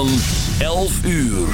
Van 11 uur.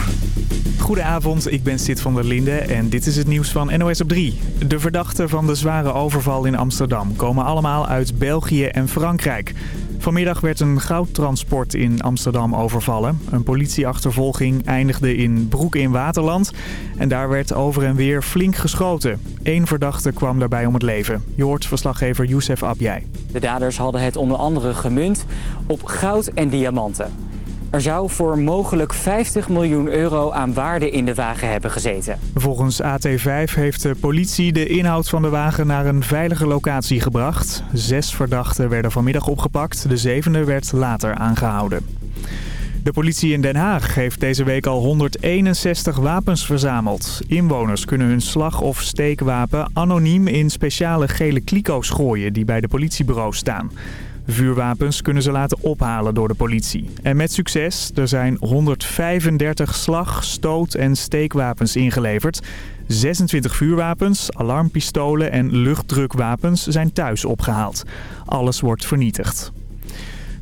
Goedenavond, ik ben Sid van der Linde en dit is het nieuws van NOS op 3. De verdachten van de zware overval in Amsterdam komen allemaal uit België en Frankrijk. Vanmiddag werd een goudtransport in Amsterdam overvallen. Een politieachtervolging eindigde in Broek in Waterland. En daar werd over en weer flink geschoten. Eén verdachte kwam daarbij om het leven. Je hoort verslaggever Youssef Abjai. De daders hadden het onder andere gemunt op goud en diamanten. Er zou voor mogelijk 50 miljoen euro aan waarde in de wagen hebben gezeten. Volgens AT5 heeft de politie de inhoud van de wagen naar een veilige locatie gebracht. Zes verdachten werden vanmiddag opgepakt. De zevende werd later aangehouden. De politie in Den Haag heeft deze week al 161 wapens verzameld. Inwoners kunnen hun slag- of steekwapen anoniem in speciale gele kliko's gooien die bij de politiebureaus staan. Vuurwapens kunnen ze laten ophalen door de politie. En met succes, er zijn 135 slag-, stoot- en steekwapens ingeleverd. 26 vuurwapens, alarmpistolen en luchtdrukwapens zijn thuis opgehaald. Alles wordt vernietigd.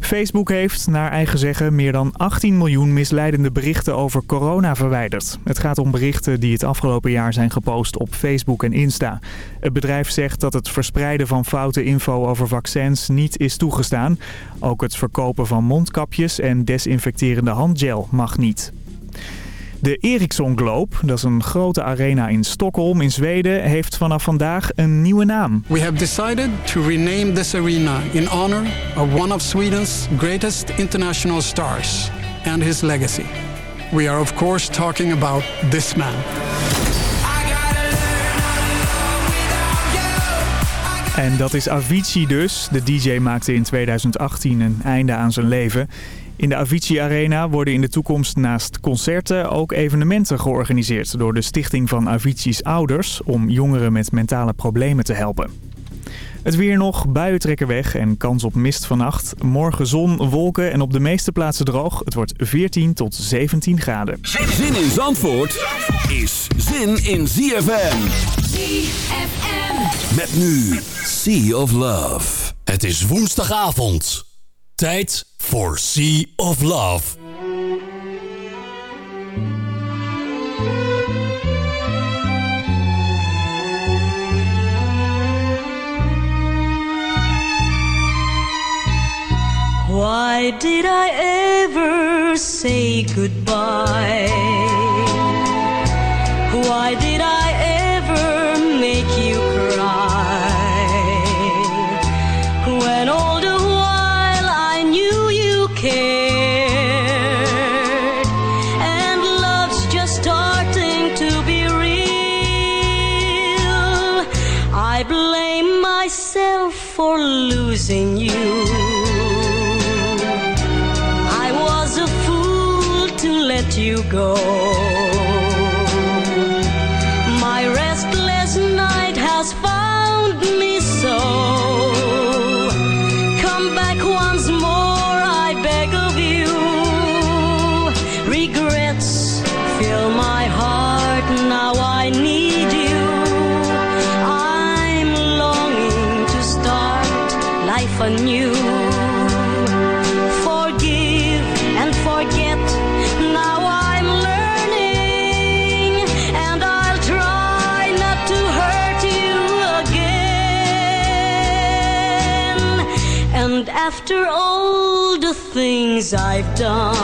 Facebook heeft, naar eigen zeggen, meer dan 18 miljoen misleidende berichten over corona verwijderd. Het gaat om berichten die het afgelopen jaar zijn gepost op Facebook en Insta. Het bedrijf zegt dat het verspreiden van foute info over vaccins niet is toegestaan. Ook het verkopen van mondkapjes en desinfecterende handgel mag niet. De Ericsson Globe, dat is een grote arena in Stockholm in Zweden, heeft vanaf vandaag een nieuwe naam. We have decided to rename this arena in honor of one of Sweden's greatest international stars and his legacy. We are of course talking about this man. En dat is Avicii dus. De DJ maakte in 2018 een einde aan zijn leven. In de Avicii Arena worden in de toekomst naast concerten ook evenementen georganiseerd door de Stichting van Avicii's Ouders om jongeren met mentale problemen te helpen. Het weer nog, buien trekken weg en kans op mist vannacht. Morgen zon, wolken en op de meeste plaatsen droog. Het wordt 14 tot 17 graden. Zin in Zandvoort is zin in ZFM. ZFM. Met nu Sea of Love. Het is woensdagavond. Tijd voor Sea of Love. Why did I ever say goodbye? Why did I for losing you. I was a fool to let you go. After all the things I've done,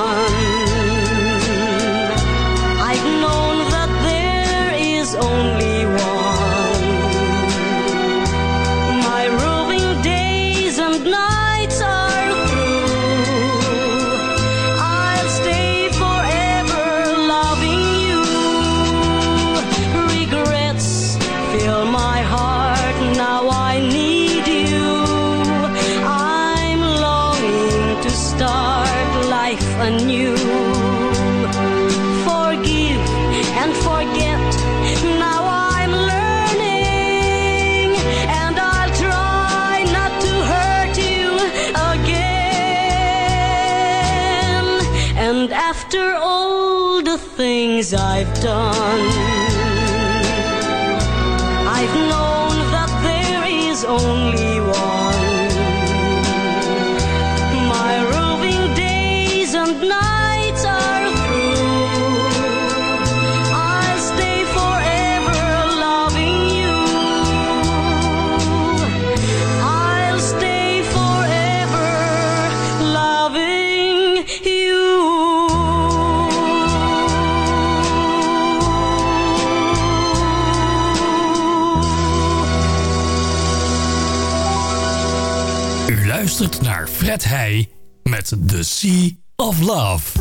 I've known that there is only one. I've done, Red hij met The Sea of Love.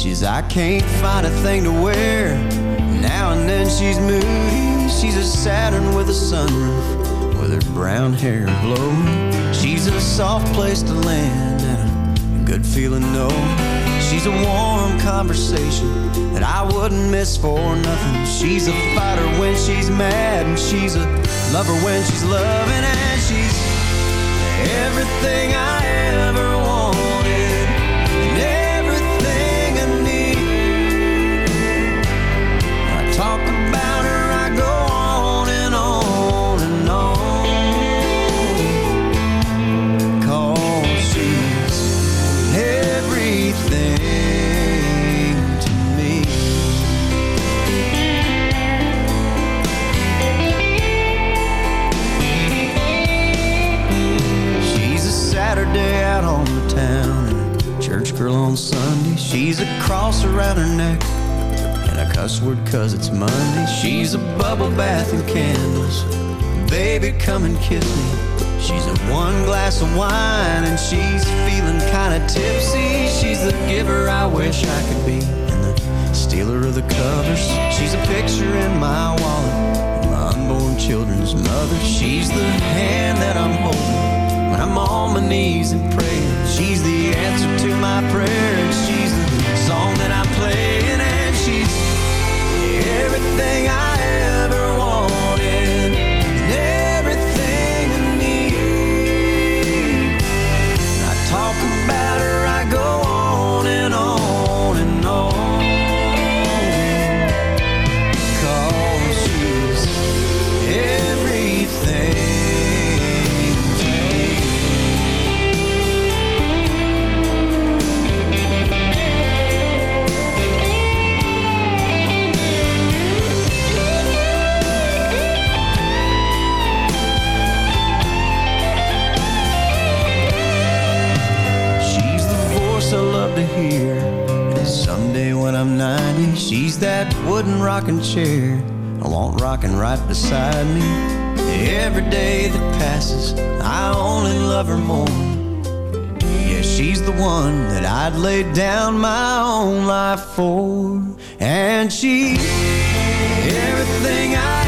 She's, I can't find a thing to wear. Now and then she's moody. She's a Saturn with a sunroof, with her brown hair blowing. She's a soft place to land and a good feeling, no. She's a warm conversation that I wouldn't miss for nothing. She's a fighter when she's mad, and she's a lover when she's loving, and she's everything I ever a church girl on Sunday. She's a cross around her neck and a cuss word cause it's Monday. She's a bubble bath and candles. Baby, come and kiss me. She's a one glass of wine and she's feeling kinda tipsy. She's the giver I wish I could be and the stealer of the covers. She's a picture in my wallet, my unborn children's mother. She's the hand that I'm holding when I'm on my knees and praying. She's the answer to my prayer. And she's the song that I'm playing and she's everything I And someday when I'm 90, she's that wooden rocking chair. I want rocking right beside me. Every day that passes, I only love her more. Yeah, she's the one that I'd lay down my own life for. And she's everything I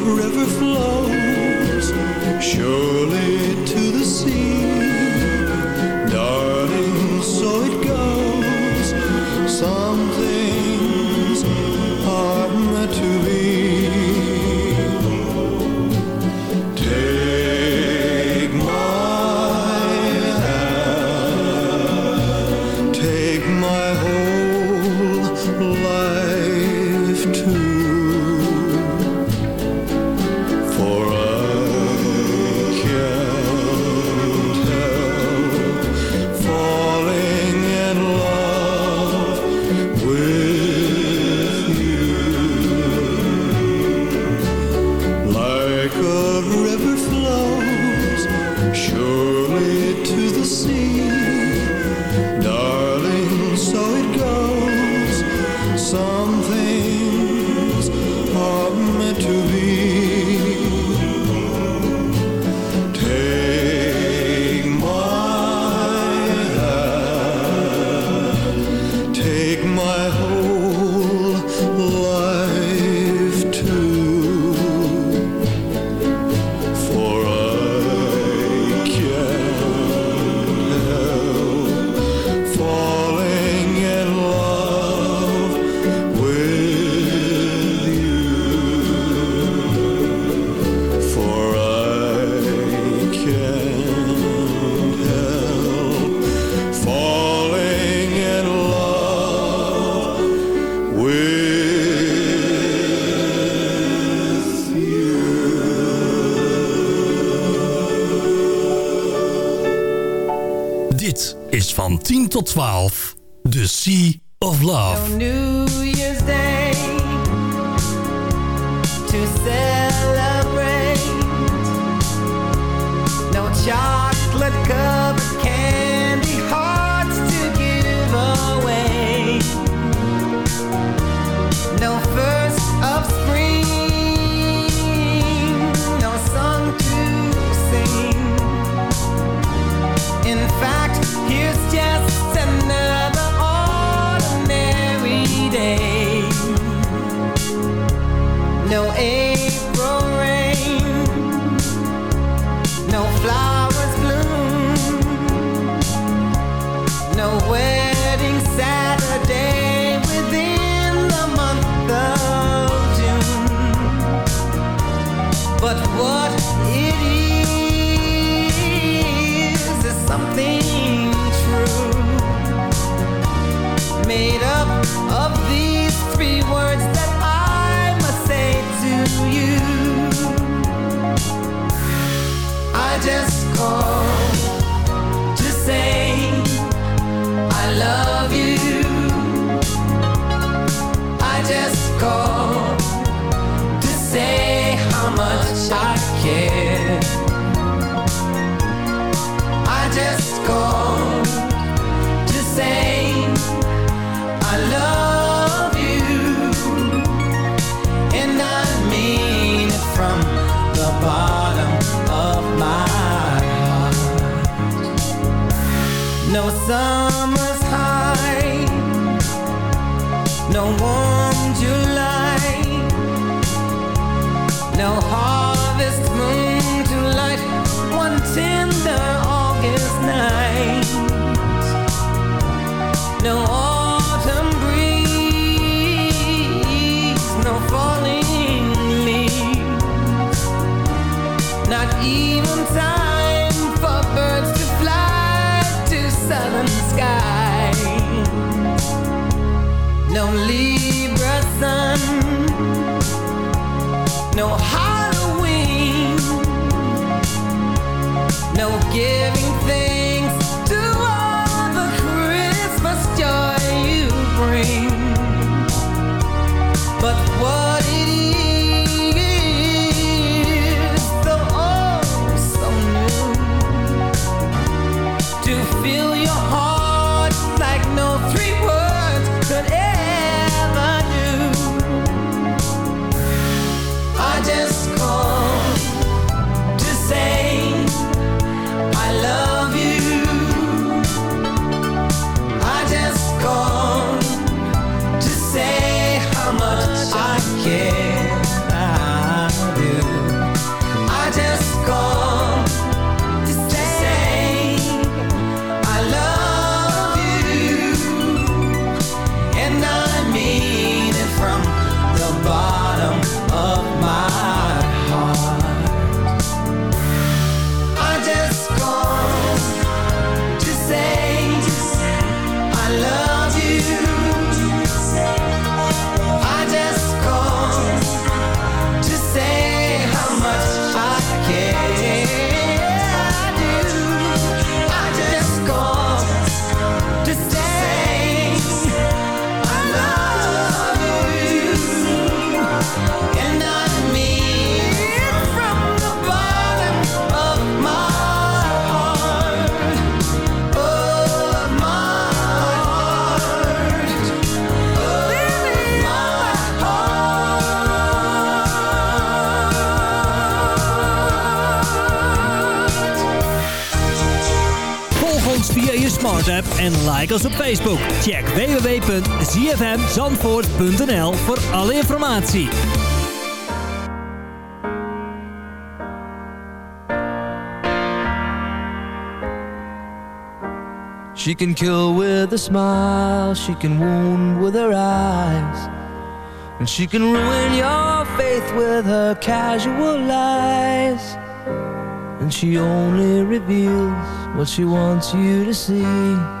river flows surely to the sea. tot 12. The Sea of Love. No New Year's Day To celebrate No child summer's high. No warm July. No harvest moon to light. One tin en like ons op Facebook. Check www.zfmzandvoort.nl voor alle informatie. She can kill with a smile, she can wound with her eyes. And she can ruin your faith with her casual lies. And she only reveals what she wants you to see.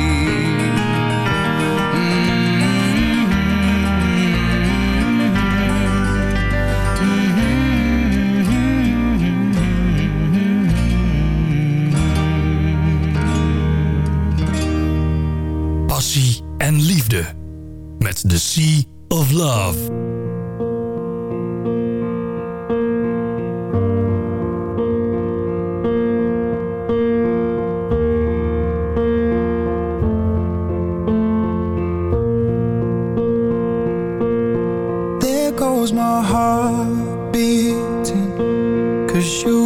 en liefde. Met The Sea of Love. There goes my heart beating Cause you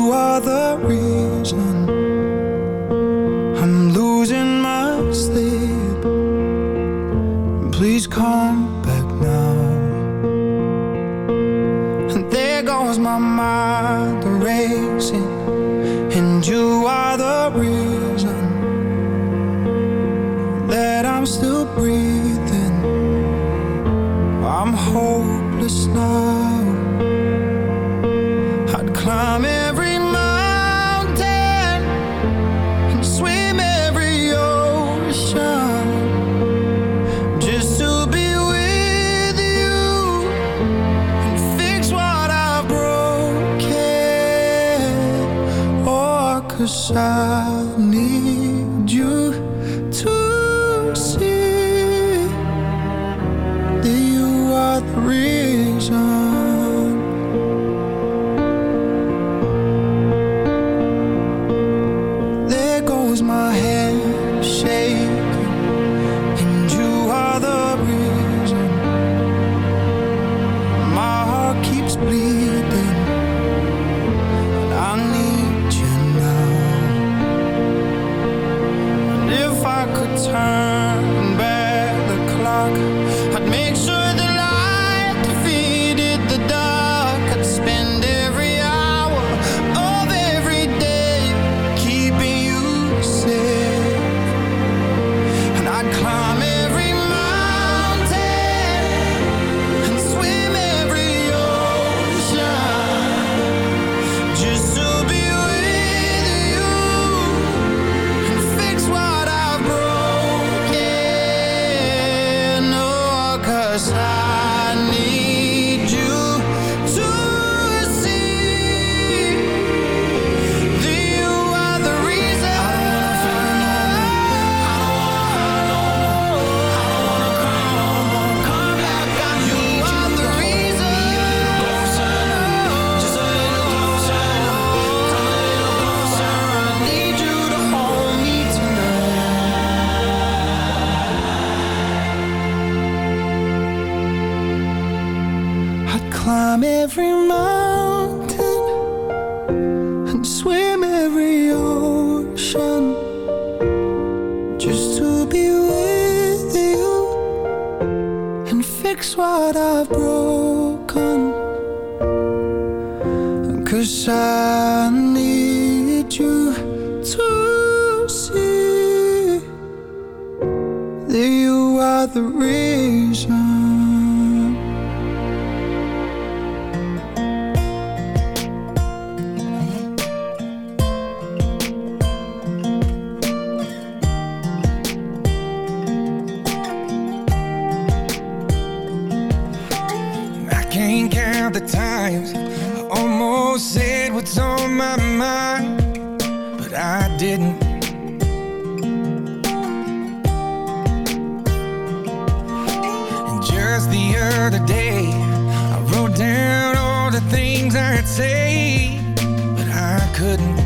other day. I wrote down all the things I'd say But I couldn't.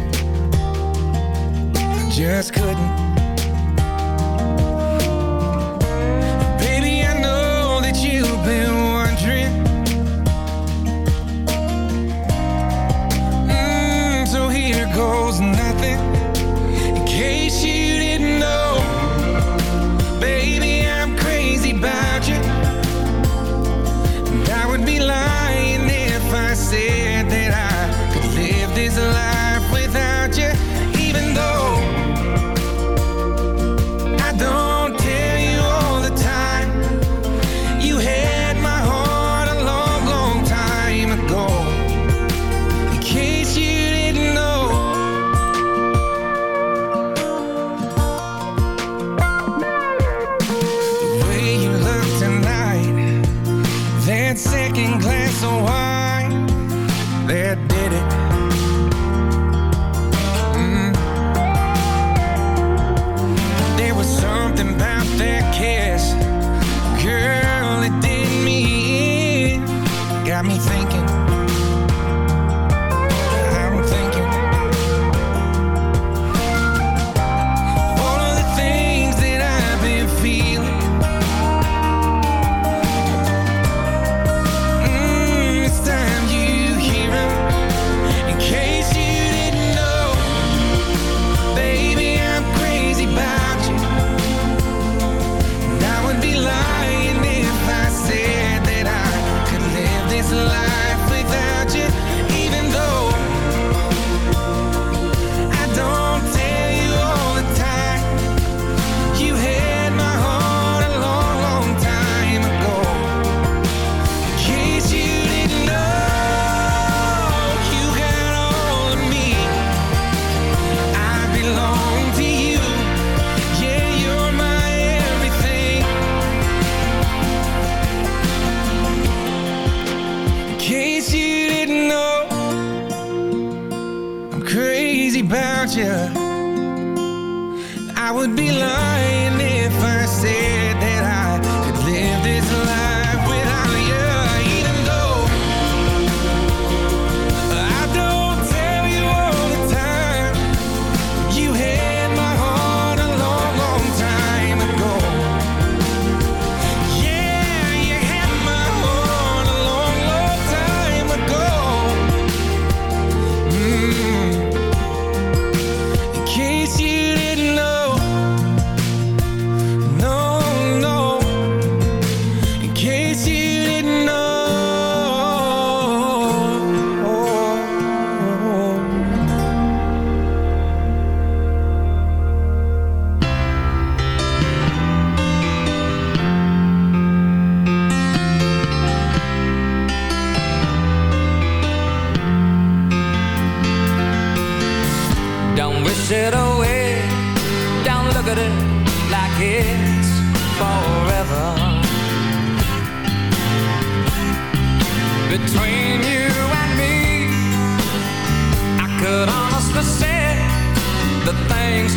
I just couldn't.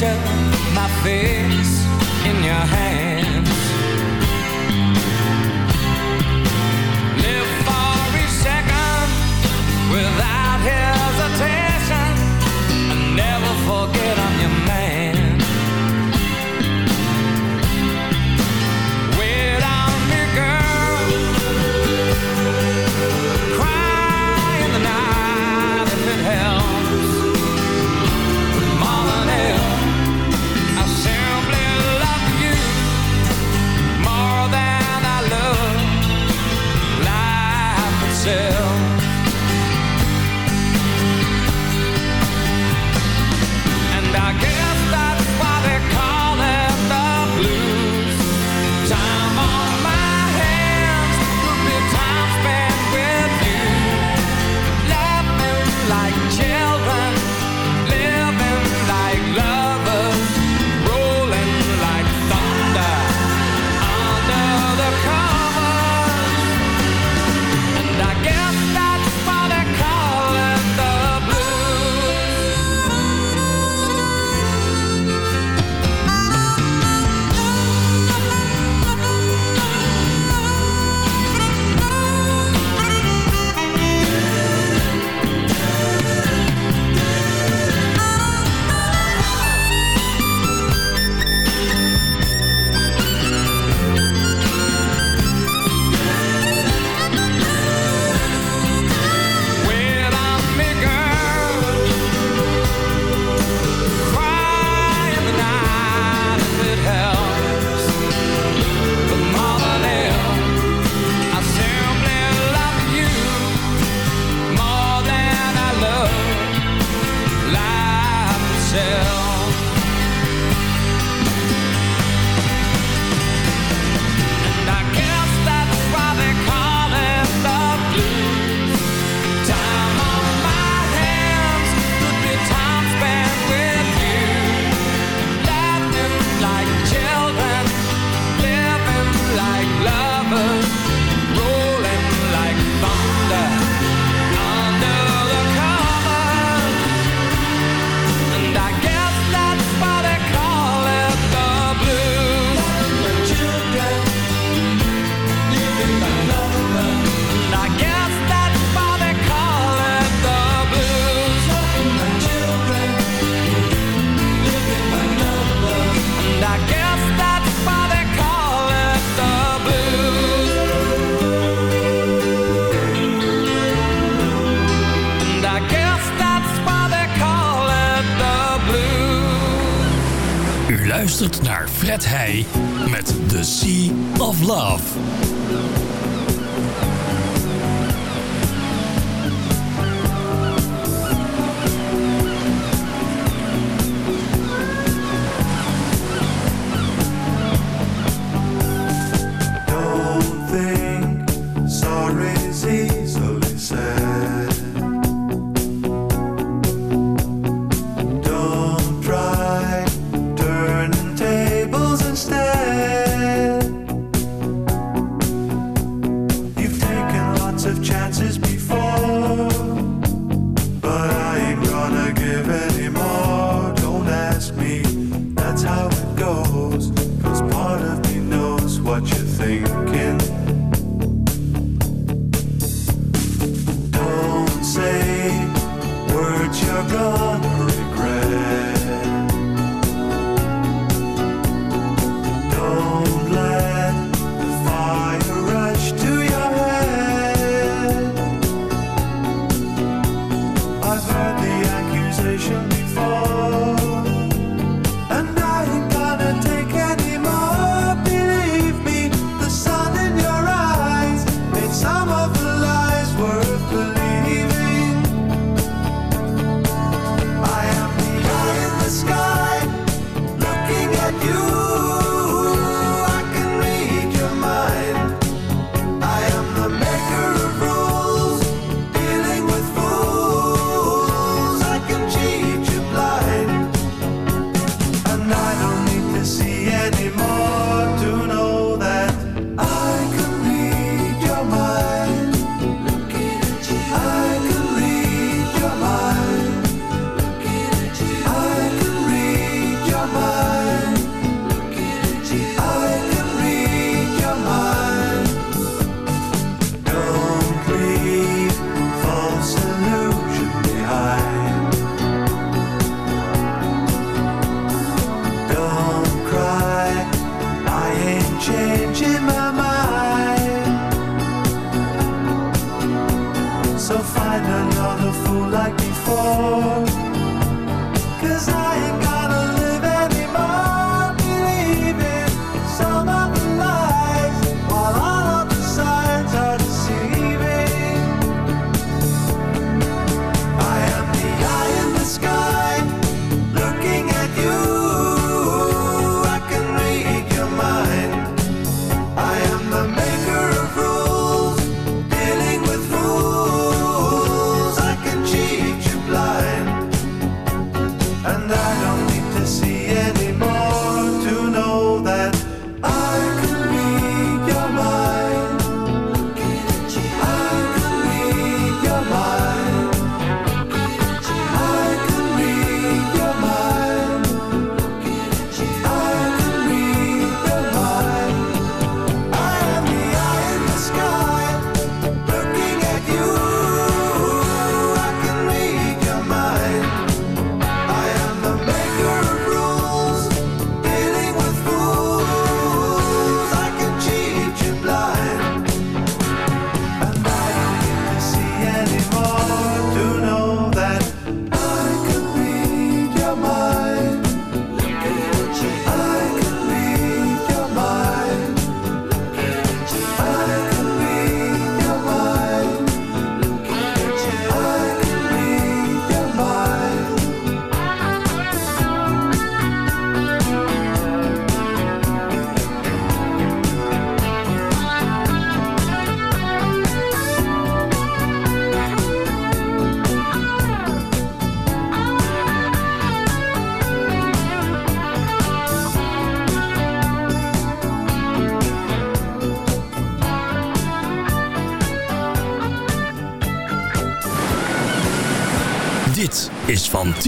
picture of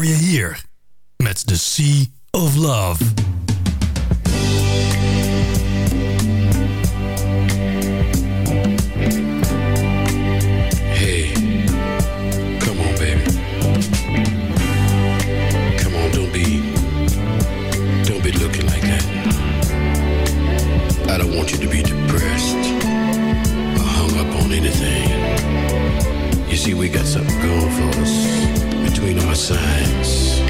hoor je hier. Met The Sea of Love. Hey, come on, baby. Come on, don't be, don't be looking like that. I don't want you to be depressed hung up on anything. You see, we got something going for us between our sides.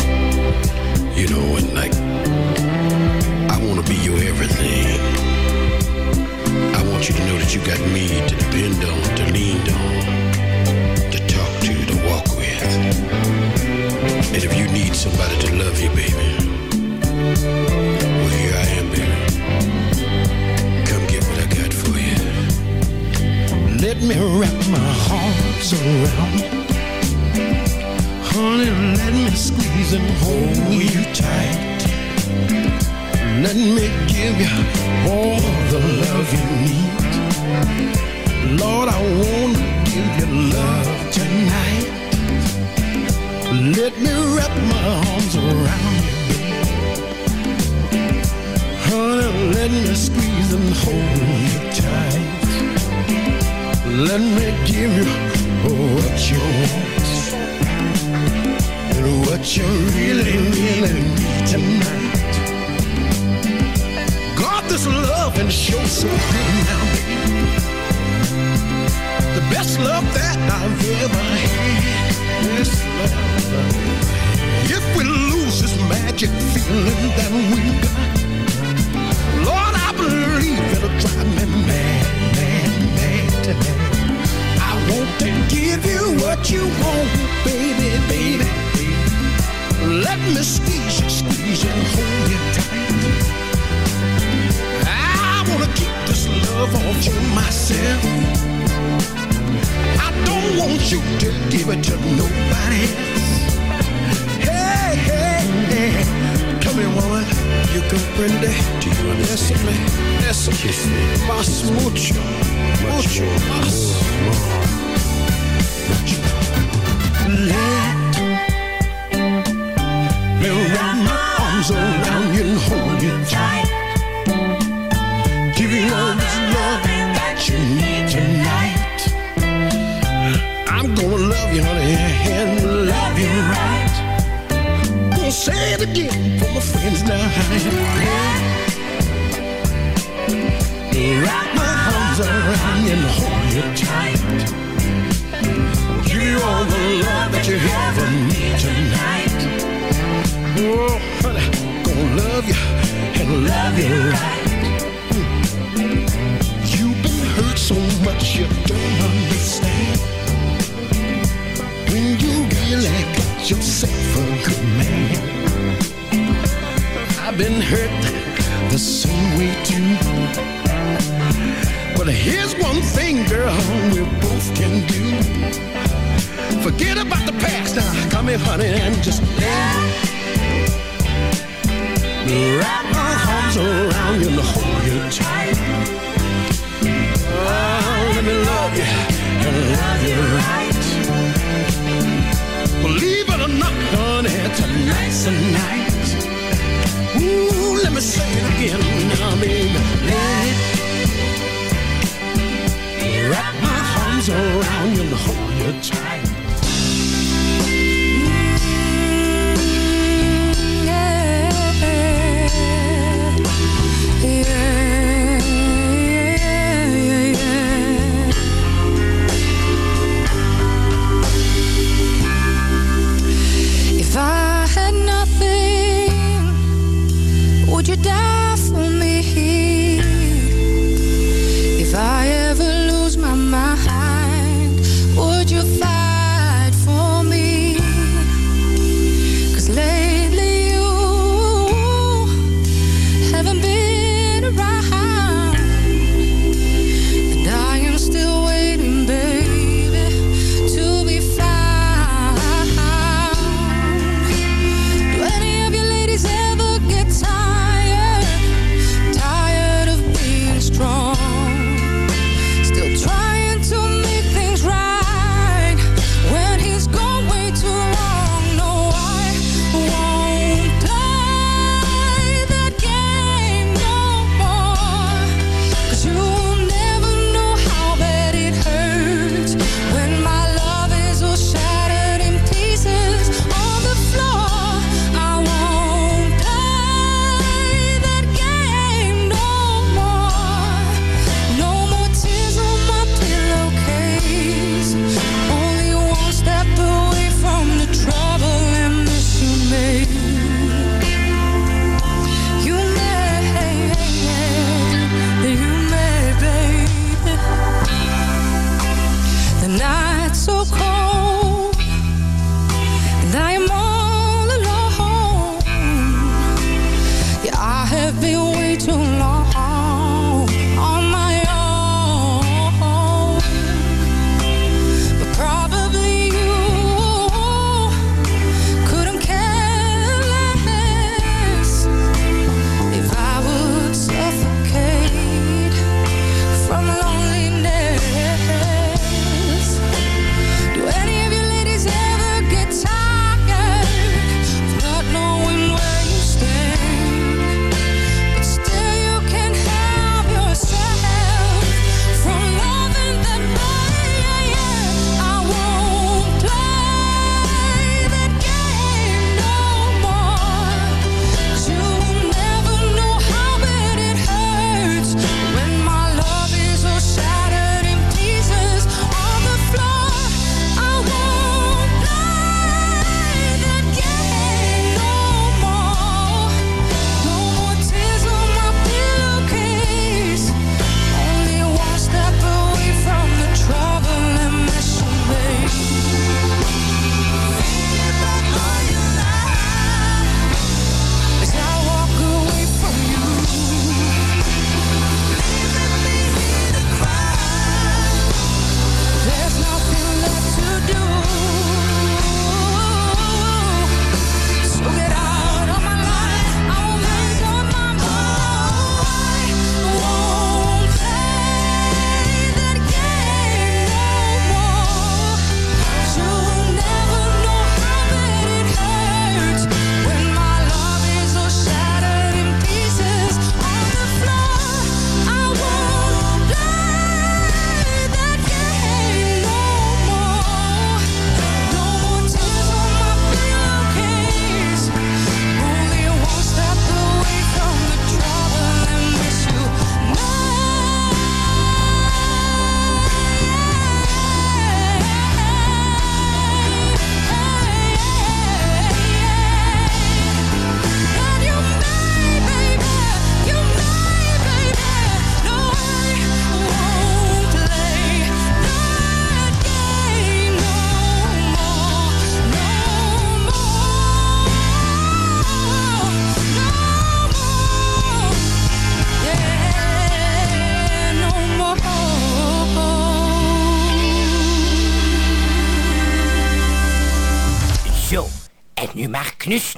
You know, and like, I want to be your everything. I want you to know that you got me to depend on, to lean on, to talk to, to walk with. And if you need somebody to love you, baby, well, here I am, baby. Come get what I got for you. Let me wrap my arms around you. Honey, let me squeeze and hold you tight. Let me give you all the love you need. Lord, I want to give you love tonight. Let me wrap my arms around you. Honey, let me squeeze and hold you tight. Let me give you what you want what you really, really need tonight. God, this love and show so good now, baby. The best love that I've ever had. This love. If we lose this magic feeling that we got, Lord, I believe it'll drive me mad, mad, mad tonight. I want to give you what you want, baby, baby. Let me squeeze you, squeeze you, and hold you tight. I wanna keep this love all to myself. I don't want you to give it to nobody else. Hey, hey, hey. Come here, woman. You comprende? Do you understand? Eso, eso. Kiss me. Más mucho, mucho más. Let arms around you and hold you tight. Give you all this love that you need tonight. I'm gonna love you, honey, and love you right. Gonna say it again for my friends now. Wrap my arms around you and hold you tight. Give you all the love that you ever need tonight. Oh, honey, gonna love you and love you right. You've been hurt so much you don't understand. When you really got yourself a good man. I've been hurt the same way too. But here's one thing, girl, we both can do. Forget about the past now. Come here, honey, and just let wrap my arms around you and hold you tight. Oh, let me love you and love you right. Believe it or not, honey, tonight's the night. Ooh, let me say it again now, baby. Let it Wrap my arms around you and hold you tight.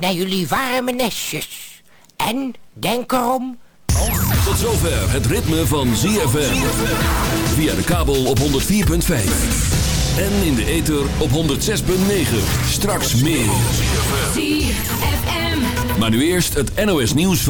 naar jullie warme nestjes. En denk erom... Tot zover het ritme van ZFM. Via de kabel op 104.5. En in de ether op 106.9. Straks meer. Maar nu eerst het NOS nieuws van...